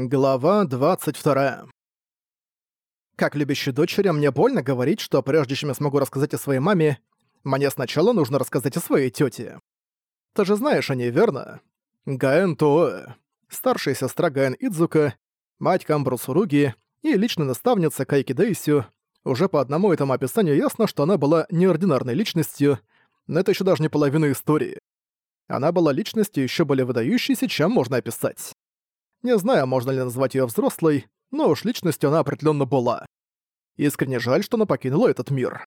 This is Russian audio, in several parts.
Глава 22. Как любящей дочери, мне больно говорить, что прежде чем я смогу рассказать о своей маме, мне сначала нужно рассказать о своей тете. Ты же знаешь о ней, верно? Гаэн Тоэ, старшая сестра Гаэн Идзука, мать Камбру Суруги и личная наставница Кайки Дейсю. Уже по одному этому описанию ясно, что она была неординарной личностью, но это еще даже не половина истории. Она была личностью еще более выдающейся, чем можно описать. Не знаю, можно ли назвать ее взрослой, но уж личностью она определенно была. Искренне жаль, что она покинула этот мир.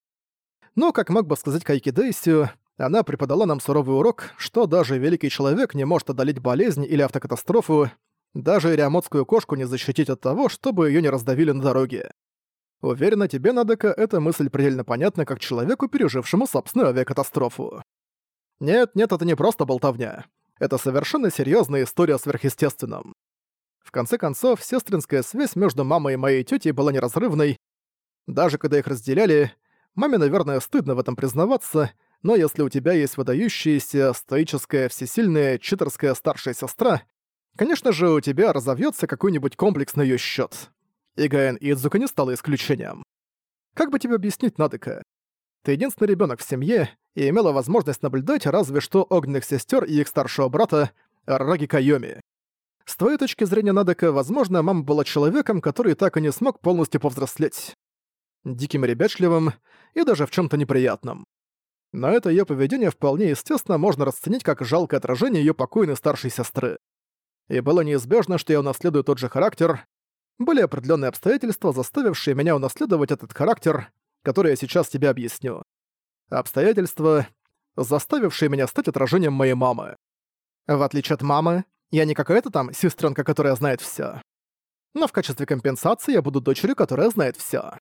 Но, как мог бы сказать Кайки Дейсю, она преподала нам суровый урок, что даже великий человек не может одолеть болезнь или автокатастрофу, даже риамотскую кошку не защитить от того, чтобы ее не раздавили на дороге. Уверена, тебе, Надека, эта мысль предельно понятна как человеку, пережившему собственную авиакатастрофу. Нет, нет, это не просто болтовня. Это совершенно серьезная история о сверхъестественном. В конце концов, сестринская связь между мамой и моей тетей была неразрывной. Даже когда их разделяли, маме, наверное, стыдно в этом признаваться, но если у тебя есть выдающаяся, стоическая, всесильная, читерская старшая сестра, конечно же, у тебя разовьется какой-нибудь комплекс на ее счет. И Гаэн Идзука не стала исключением. Как бы тебе объяснить, Надека? Ты единственный ребенок в семье и имела возможность наблюдать разве что огненных сестер и их старшего брата Раги Кайоми. С твоей точки зрения, Надека, возможно, мама была человеком, который так и не смог полностью повзрослеть. Диким ребячливым, и даже в чем то неприятном. Но это ее поведение вполне естественно можно расценить как жалкое отражение ее покойной старшей сестры. И было неизбежно, что я унаследую тот же характер. Были определенные обстоятельства, заставившие меня унаследовать этот характер, который я сейчас тебе объясню. Обстоятельства, заставившие меня стать отражением моей мамы. В отличие от мамы, я не какая-то там сестренка, которая знает все. Но в качестве компенсации я буду дочерью, которая знает все.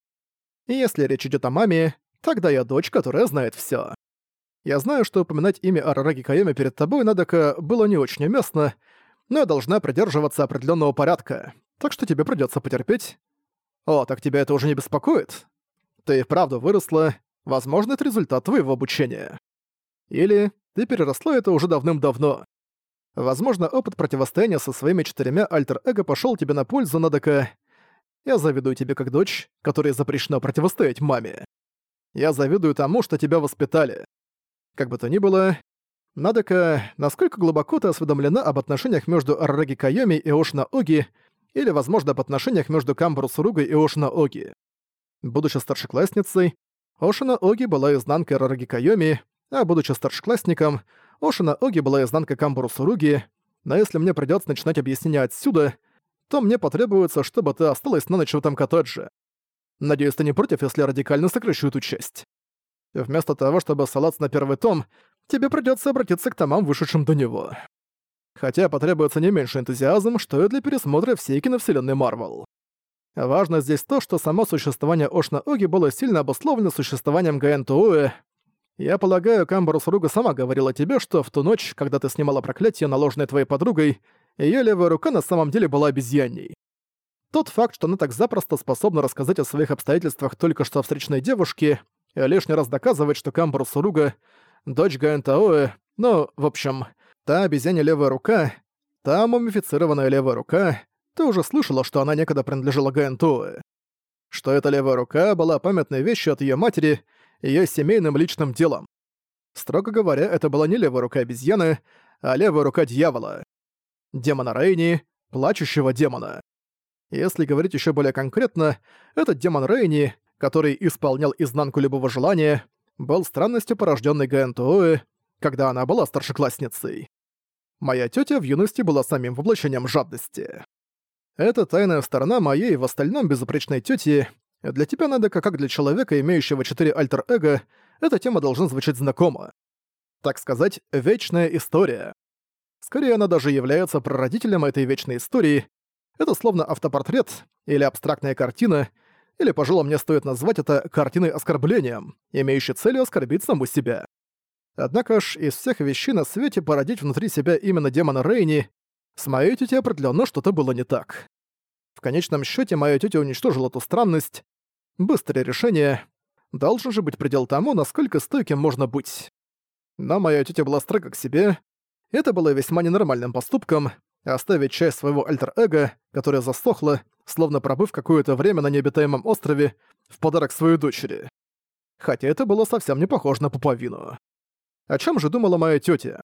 И если речь идет о маме, тогда я дочь, которая знает все. Я знаю, что упоминать имя Арараги Кайоми перед тобой, Надека, было не очень уместно, но я должна придерживаться определенного порядка, так что тебе придется потерпеть. О, так тебя это уже не беспокоит? Ты вправду выросла, возможно, это результат твоего обучения. Или ты переросла это уже давным-давно. Возможно, опыт противостояния со своими четырьмя альтер-эго пошёл тебе на пользу, Надека. Я завидую тебе как дочь, которой запрещено противостоять маме. Я завидую тому, что тебя воспитали. Как бы то ни было, Надека, насколько глубоко ты осведомлена об отношениях между Арраги Кайоми и Ошна Оги, или, возможно, об отношениях между Камбру Суругой и Ошна Оги. Будучи старшеклассницей, Ошина Оги была изнанкой Арраги Кайоми, а будучи старшеклассником, Ошина Оги была изнанка Камбуру Суруги, но если мне придётся начинать объяснение отсюда, то мне потребуется, чтобы ты осталась на ночь в этом коттедже. Надеюсь, ты не против, если я радикально сокращу эту часть. Вместо того, чтобы ссылаться на первый том, тебе придётся обратиться к томам, вышедшим до него. Хотя потребуется не меньше энтузиазм, что и для пересмотра всей киновселенной Марвел. Важно здесь то, что само существование Ошна Оги было сильно обусловлено существованием Гаэн Тууэ, я полагаю, Камбарус Руга сама говорила тебе, что в ту ночь, когда ты снимала проклятие, наложенное твоей подругой, её левая рука на самом деле была обезьяней. Тот факт, что она так запросто способна рассказать о своих обстоятельствах только что встречной девушке, лишний раз доказывает, что Камбарус Руга — дочь Гаэнтаоэ, ну, в общем, та обезьяня левая рука, та мумифицированная левая рука, ты уже слышала, что она некогда принадлежала Гаэнтоэ. Что эта левая рука была памятной вещью от её матери — ее семейным личным делом. Строго говоря, это была не левая рука обезьяны, а левая рука дьявола. Демона Рейни, плачущего демона. Если говорить еще более конкретно, этот демон Рейни, который исполнял изнанку любого желания, был странностью порожденной Гаэнтуэ, когда она была старшеклассницей. Моя тетя в юности была самим воплощением жадности. Это тайная сторона моей в остальном безупречной тети, для тебя надо, как для человека, имеющего четыре альтер-эго, эта тема должна звучать знакомо. Так сказать, вечная история. Скорее, она даже является прародителем этой вечной истории. Это словно автопортрет или абстрактная картина, или, пожалуй, мне стоит назвать это картиной-оскорблением, имеющей целью оскорбить саму себя. Однако ж, из всех вещей на свете породить внутри себя именно демона Рейни, с моей тетей определенно что-то было не так. В конечном счете моя тетя уничтожила ту странность. Быстрое решение. Должен же быть предел тому, насколько стойким можно быть. Но моя тетя была строга к себе. Это было весьма ненормальным поступком. оставить часть своего альтер-эго, которое засохло, словно пробыв какое-то время на необитаемом острове, в подарок своей дочери. Хотя это было совсем не похоже на пуповину. О чем же думала моя тетя?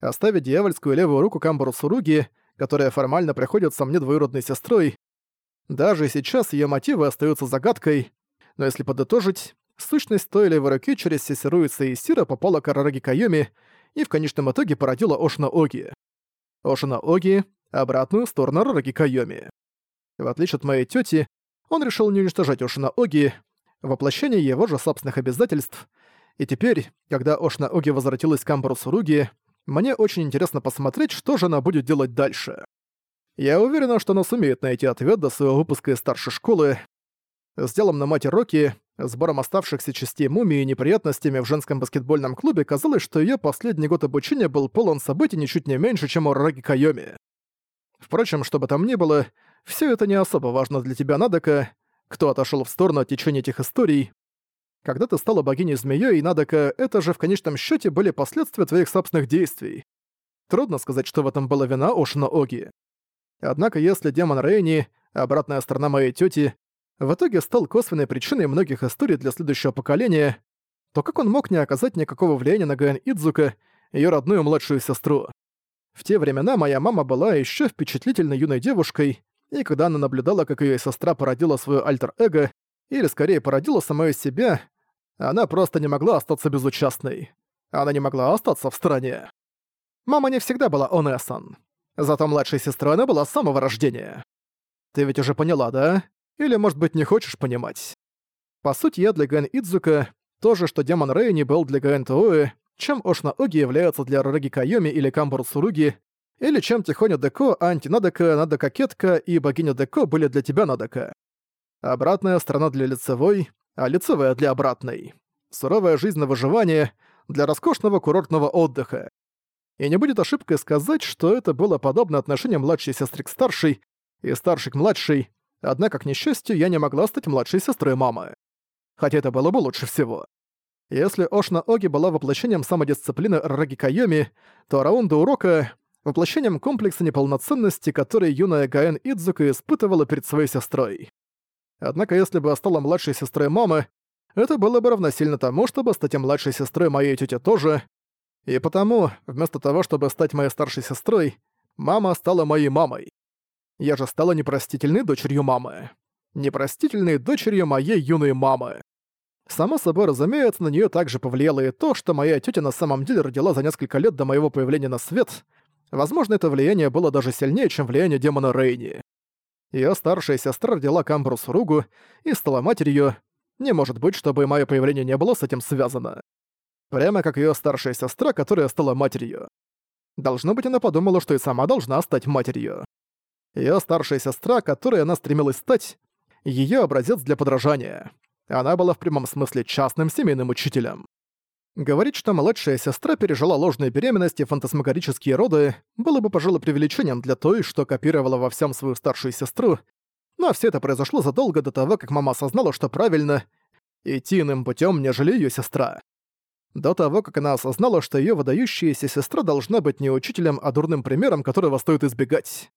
Оставить дьявольскую левую руку Камбару Суруги, которая формально приходится мне двоюродной сестрой, даже сейчас ее мотивы остаются загадкой, но если подытожить, сущность той левой руки через Сесиру и Саисира попала к Арараги Кайоми и в конечном итоге породила Ошина Оги. Ошина Оги — обратную сторону Арараги Кайоми. В отличие от моей тети, он решил не уничтожать Ошина Оги, воплощение его же собственных обязательств, и теперь, когда Ошина Оги возвратилась к Амбару Суруги, мне очень интересно посмотреть, что же она будет делать дальше. Я уверена, что она сумеет найти ответ до своего выпуска из старшей школы. С делом на мать Рокки, сбором оставшихся частей мумии и неприятностями в женском баскетбольном клубе казалось, что ее последний год обучения был полон событий ничуть не меньше, чем у Раги Кайоми. Впрочем, что бы там ни было, все это не особо важно для тебя, Надека, кто отошел в сторону от течения этих историй. Когда ты стала богиней-змеей, Надека, это же в конечном счете были последствия твоих собственных действий. Трудно сказать, что в этом была вина Ошина Оги. Однако если демон Рейни, обратная сторона моей тети, в итоге стал косвенной причиной многих историй для следующего поколения, то как он мог не оказать никакого влияния на Гаэн Идзука, ее родную младшую сестру? В те времена моя мама была еще впечатлительной юной девушкой, и когда она наблюдала, как ее сестра породила свое альтер-эго, или скорее породила самое себя, она просто не могла остаться безучастной. Она не могла остаться в стороне. Мама не всегда была Онессан. Зато младшей сестрой она была с самого рождения. Ты ведь уже поняла, да? Или, может быть, не хочешь понимать? По сути, я для Ген Идзука то же, что демон Рейни был для Ген Тооэ, чем Ошна Оги является для Рараги Кайоми или Камбуру Суруги, или чем Тихоня Деко, Анти Надека, Надека Кетка и Богиня Деко были для тебя Надека. Обратная сторона для лицевой, а лицевая для обратной. Суровая жизнь на выживание для роскошного курортного отдыха. И не будет ошибкой сказать, что это было подобно отношениям младшей сестры к старшей и старшей к младшей, однако, к несчастью, я не могла стать младшей сестрой мамы. Хотя это было бы лучше всего. Если Ошна Оги была воплощением самодисциплины Раги Кайоми, то раунда урока — воплощением комплекса неполноценности, который юная Гаэн Идзука испытывала перед своей сестрой. Однако если бы я стала младшей сестрой мамы, это было бы равносильно тому, чтобы стать младшей сестрой моей тети тоже, и потому, вместо того, чтобы стать моей старшей сестрой, мама стала моей мамой. Я же стала непростительной дочерью мамы. Непростительной дочерью моей юной мамы. Само собой, разумеется, на нее также повлияло и то, что моя тетя на самом деле родила за несколько лет до моего появления на свет. Возможно, это влияние было даже сильнее, чем влияние демона Рейни. Ее старшая сестра родила Камбрус Ругу и стала матерью. Не может быть, чтобы мое появление не было с этим связано. Прямо как ее старшая сестра, которая стала матерью. Должно быть, она подумала, что и сама должна стать матерью. Ее старшая сестра, которой она стремилась стать, ее образец для подражания. Она была в прямом смысле частным семейным учителем. Говорить, что младшая сестра пережила ложную беременность и фантасмагорические роды, было бы, пожалуй, преувеличением для той, что копировала во всем свою старшую сестру, но все это произошло задолго до того, как мама осознала, что правильно идти иным путем, нежели ее сестра до того, как она осознала, что ее выдающаяся сестра должна быть не учителем, а дурным примером, которого стоит избегать.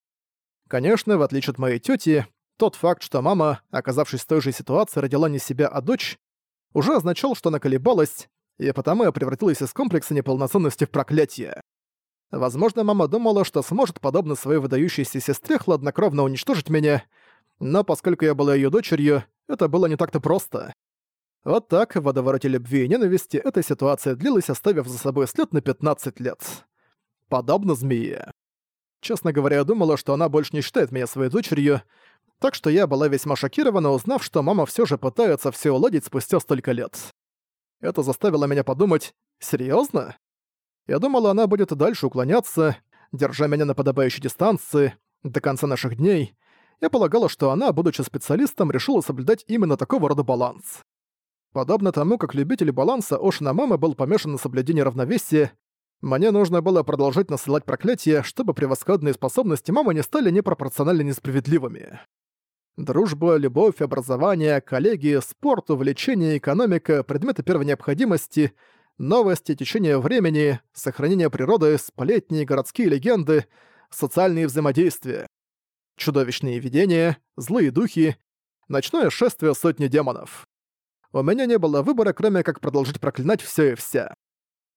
Конечно, в отличие от моей тети, тот факт, что мама, оказавшись в той же ситуации, родила не себя, а дочь, уже означал, что она колебалась, и потому я превратилась из комплекса неполноценности в проклятие. Возможно, мама думала, что сможет, подобно своей выдающейся сестре, хладнокровно уничтожить меня, но поскольку я была ее дочерью, это было не так-то просто. Вот так, в водовороте любви и ненависти, эта ситуация длилась, оставив за собой след на 15 лет. Подобно змее. Честно говоря, я думала, что она больше не считает меня своей дочерью, так что я была весьма шокирована, узнав, что мама все же пытается все уладить спустя столько лет. Это заставило меня подумать, серьезно? Я думала, она будет и дальше уклоняться, держа меня на подобающей дистанции, до конца наших дней. Я полагала, что она, будучи специалистом, решила соблюдать именно такого рода баланс. Подобно тому, как любитель баланса Ошина Мама был помешан на соблюдении равновесия, мне нужно было продолжать насылать проклятия, чтобы превосходные способности мамы не стали непропорционально несправедливыми. Дружба, любовь, образование, коллеги, спорт, увлечение, экономика, предметы первой необходимости, новости, течение времени, сохранение природы, сплетни, городские легенды, социальные взаимодействия, чудовищные видения, злые духи, ночное шествие сотни демонов. У меня не было выбора, кроме как продолжить проклинать все и вся.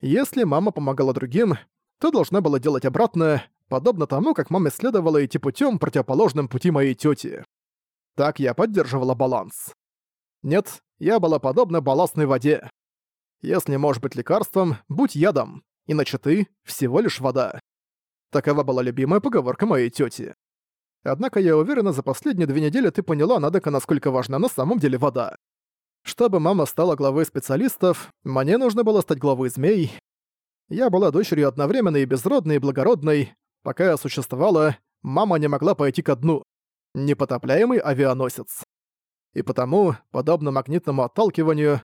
Если мама помогала другим, то должна была делать обратное, подобно тому, как маме следовало идти путем, противоположным пути моей тети. Так я поддерживала баланс. Нет, я была подобна балластной воде. Если можешь быть лекарством, будь ядом, иначе ты — всего лишь вода. Такова была любимая поговорка моей тети. Однако я уверена, за последние две недели ты поняла, Надека, насколько важна на самом деле вода. Чтобы мама стала главой специалистов, мне нужно было стать главой змей. Я была дочерью одновременно и безродной, и благородной. Пока я существовала, мама не могла пойти ко дну. Непотопляемый авианосец. И потому, подобно магнитному отталкиванию,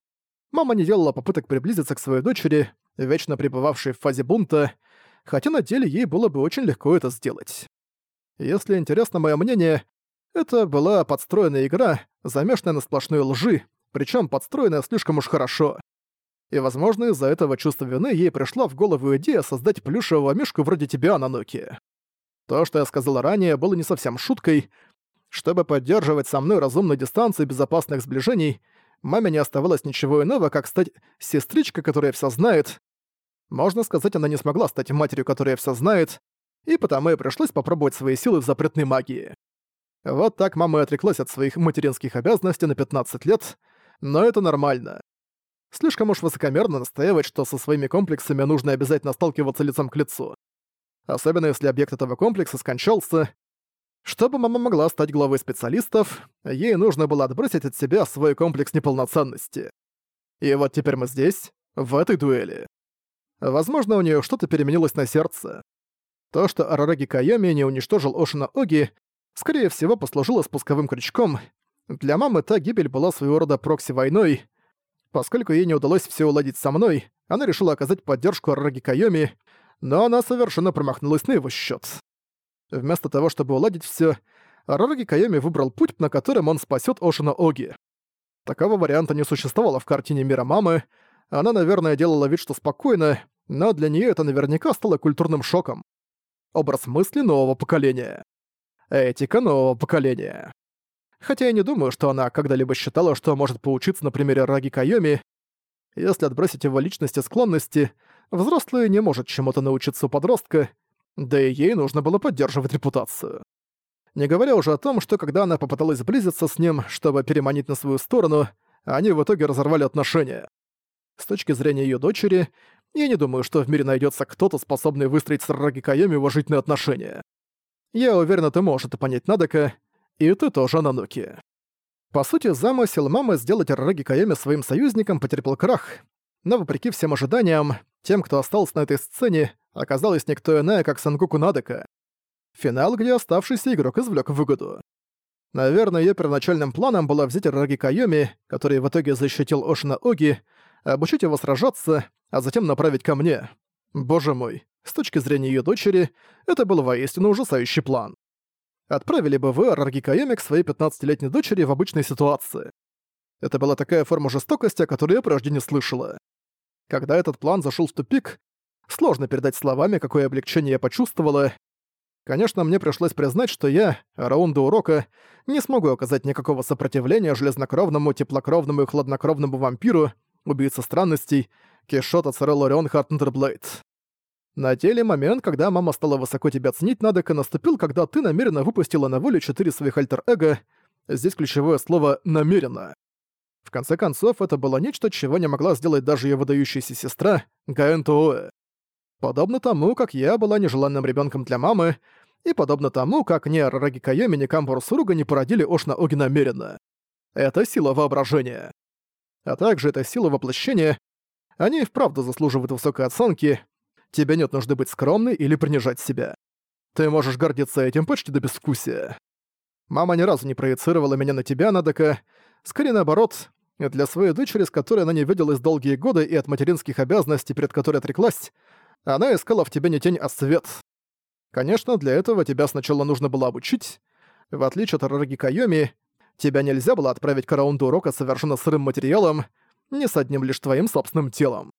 мама не делала попыток приблизиться к своей дочери, вечно пребывавшей в фазе бунта, хотя на деле ей было бы очень легко это сделать. Если интересно мое мнение, это была подстроенная игра, замешанная на сплошной лжи, причем подстроенная слишком уж хорошо. И, возможно, из-за этого чувства вины ей пришла в голову идея создать плюшевого мишку вроде тебя, Нануки. То, что я сказала ранее, было не совсем шуткой. Чтобы поддерживать со мной разумную дистанцию безопасных сближений, маме не оставалось ничего иного, как стать сестричкой, которая все знает. Можно сказать, она не смогла стать матерью, которая все знает, и потому и пришлось попробовать свои силы в запретной магии. Вот так мама и отреклась от своих материнских обязанностей на 15 лет, но это нормально. Слишком уж высокомерно настаивать, что со своими комплексами нужно обязательно сталкиваться лицом к лицу. Особенно если объект этого комплекса скончался. Чтобы мама могла стать главой специалистов, ей нужно было отбросить от себя свой комплекс неполноценности. И вот теперь мы здесь, в этой дуэли. Возможно, у нее что-то переменилось на сердце. То, что Арараги Кайоми не уничтожил Ошина Оги, скорее всего, послужило спусковым крючком. Для мамы та гибель была своего рода прокси-войной. Поскольку ей не удалось все уладить со мной, она решила оказать поддержку Арараги Кайоми, но она совершенно промахнулась на его счет. Вместо того, чтобы уладить все, Арараги Кайоми выбрал путь, на котором он спасет Ошина Оги. Такого варианта не существовало в картине мира мамы. Она, наверное, делала вид, что спокойно, но для нее это наверняка стало культурным шоком образ мысли нового поколения. Этика нового поколения. Хотя я не думаю, что она когда-либо считала, что может поучиться на примере Раги Кайоми. Если отбросить его личности и склонности, взрослый не может чему-то научиться у подростка, да и ей нужно было поддерживать репутацию. Не говоря уже о том, что когда она попыталась сблизиться с ним, чтобы переманить на свою сторону, они в итоге разорвали отношения. С точки зрения ее дочери, я не думаю, что в мире найдется кто-то, способный выстроить с Раги Кайоми уважительные отношения. Я уверен, это понять, Надека, и ты тоже, Нануки. По сути, замысел мамы сделать Раги Кайоми своим союзником потерпел крах, но вопреки всем ожиданиям, тем, кто остался на этой сцене, оказалось никто иная, как Сангуку Надека. Финал, где оставшийся игрок извлек выгоду. Наверное, ее первоначальным планом было взять Раги Кайоми, который в итоге защитил Ошина Оги, обучить его сражаться, а затем направить ко мне. Боже мой, с точки зрения ее дочери, это был воистину ужасающий план. Отправили бы вы Арарги Кайоми к своей 15-летней дочери в обычной ситуации. Это была такая форма жестокости, о которой я прежде не слышала. Когда этот план зашел в тупик, сложно передать словами, какое облегчение я почувствовала. Конечно, мне пришлось признать, что я, раунда урока, не смогу оказать никакого сопротивления железнокровному, теплокровному и хладнокровному вампиру, убийца странностей, Кишота Царелла Орион Хартнтерблейд. На деле момент, когда мама стала высоко тебя ценить, Надека наступил, когда ты намеренно выпустила на волю четыре своих альтер-эго. Здесь ключевое слово «намеренно». В конце концов, это было нечто, чего не могла сделать даже ее выдающаяся сестра Гаэн. Подобно тому, как я была нежеланным ребенком для мамы, и подобно тому, как ни Арараги Кайоми, ни Камбуру Суруга не породили Ошна Оги намеренно. Это сила воображения а также эта сила воплощения, они и вправду заслуживают высокой оценки. Тебе нет нужды быть скромной или принижать себя. Ты можешь гордиться этим почти до безвкусия. Мама ни разу не проецировала меня на тебя, Надека. Скорее наоборот, для своей дочери, с которой она не виделась долгие годы и от материнских обязанностей, перед которой отреклась, она искала в тебе не тень, а свет. Конечно, для этого тебя сначала нужно было обучить. В отличие от Рараги Кайоми, Тебя нельзя было отправить к раунду урока совершенно сырым материалом, не с одним лишь твоим собственным телом.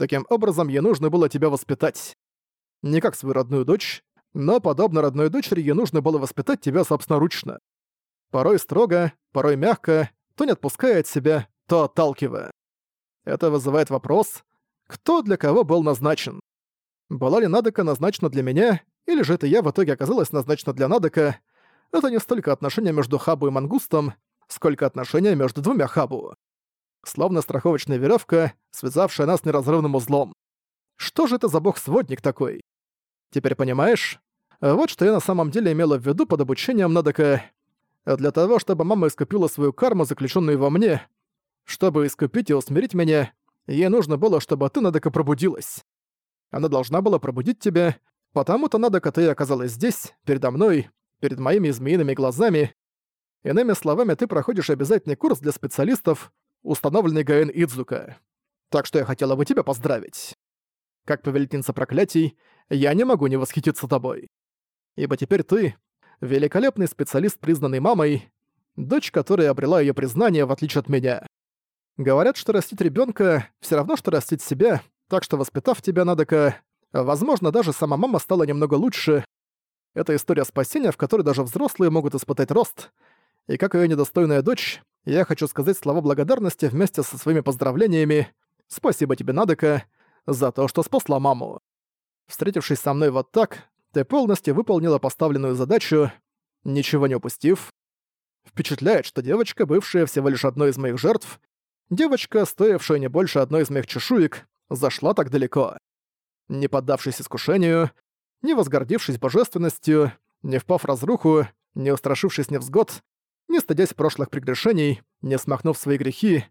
Таким образом, ей нужно было тебя воспитать. Не как свою родную дочь, но, подобно родной дочери, ей нужно было воспитать тебя собственноручно. Порой строго, порой мягко, то не отпуская от себя, то отталкивая. Это вызывает вопрос, кто для кого был назначен. Была ли Надека назначена для меня, или же это я в итоге оказалась назначена для Надека, это не столько отношения между Хабу и Мангустом, сколько отношения между двумя Хабу. Словно страховочная веревка, связавшая нас неразрывным узлом. Что же это за бог-сводник такой? Теперь понимаешь? Вот что я на самом деле имела в виду под обучением Надека. Для того, чтобы мама искупила свою карму, заключенную во мне, чтобы искупить и усмирить меня, ей нужно было, чтобы ты, Надека, пробудилась. Она должна была пробудить тебя, потому-то Надека ты оказалась здесь, передо мной, перед моими змеиными глазами. Иными словами, ты проходишь обязательный курс для специалистов, установленный Гаэн Идзука. Так что я хотела бы тебя поздравить. Как повелительница проклятий, я не могу не восхититься тобой. Ибо теперь ты — великолепный специалист, признанный мамой, дочь которой обрела ее признание, в отличие от меня. Говорят, что растить ребенка все равно, что растить себя, так что, воспитав тебя, Надека, возможно, даже сама мама стала немного лучше. Это история спасения, в которой даже взрослые могут испытать рост. И как ее недостойная дочь, я хочу сказать слова благодарности вместе со своими поздравлениями. Спасибо тебе, Надека, за то, что спасла маму. Встретившись со мной вот так, ты полностью выполнила поставленную задачу, ничего не упустив. Впечатляет, что девочка, бывшая всего лишь одной из моих жертв, девочка, стоившая не больше одной из моих чешуек, зашла так далеко. Не поддавшись искушению, не возгордившись божественностью, не впав в разруху, не устрашившись невзгод, не стыдясь прошлых прегрешений, не смахнув свои грехи,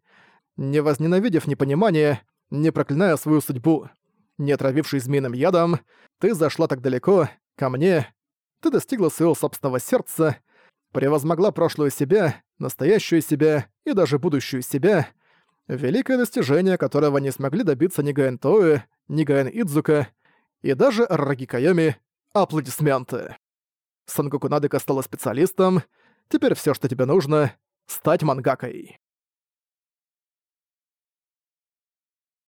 не возненавидев непонимание, не проклиная свою судьбу, не отравившись змеиным ядом, ты зашла так далеко, ко мне, ты достигла своего собственного сердца, превозмогла прошлую себя, настоящую себя и даже будущую себя, великое достижение, которого не смогли добиться ни Гаэн Тоэ, ни Гаэн Идзука, и даже Раги Кайоми аплодисменты. Сангоку Надека стала специалистом, теперь все, что тебе нужно — стать мангакой.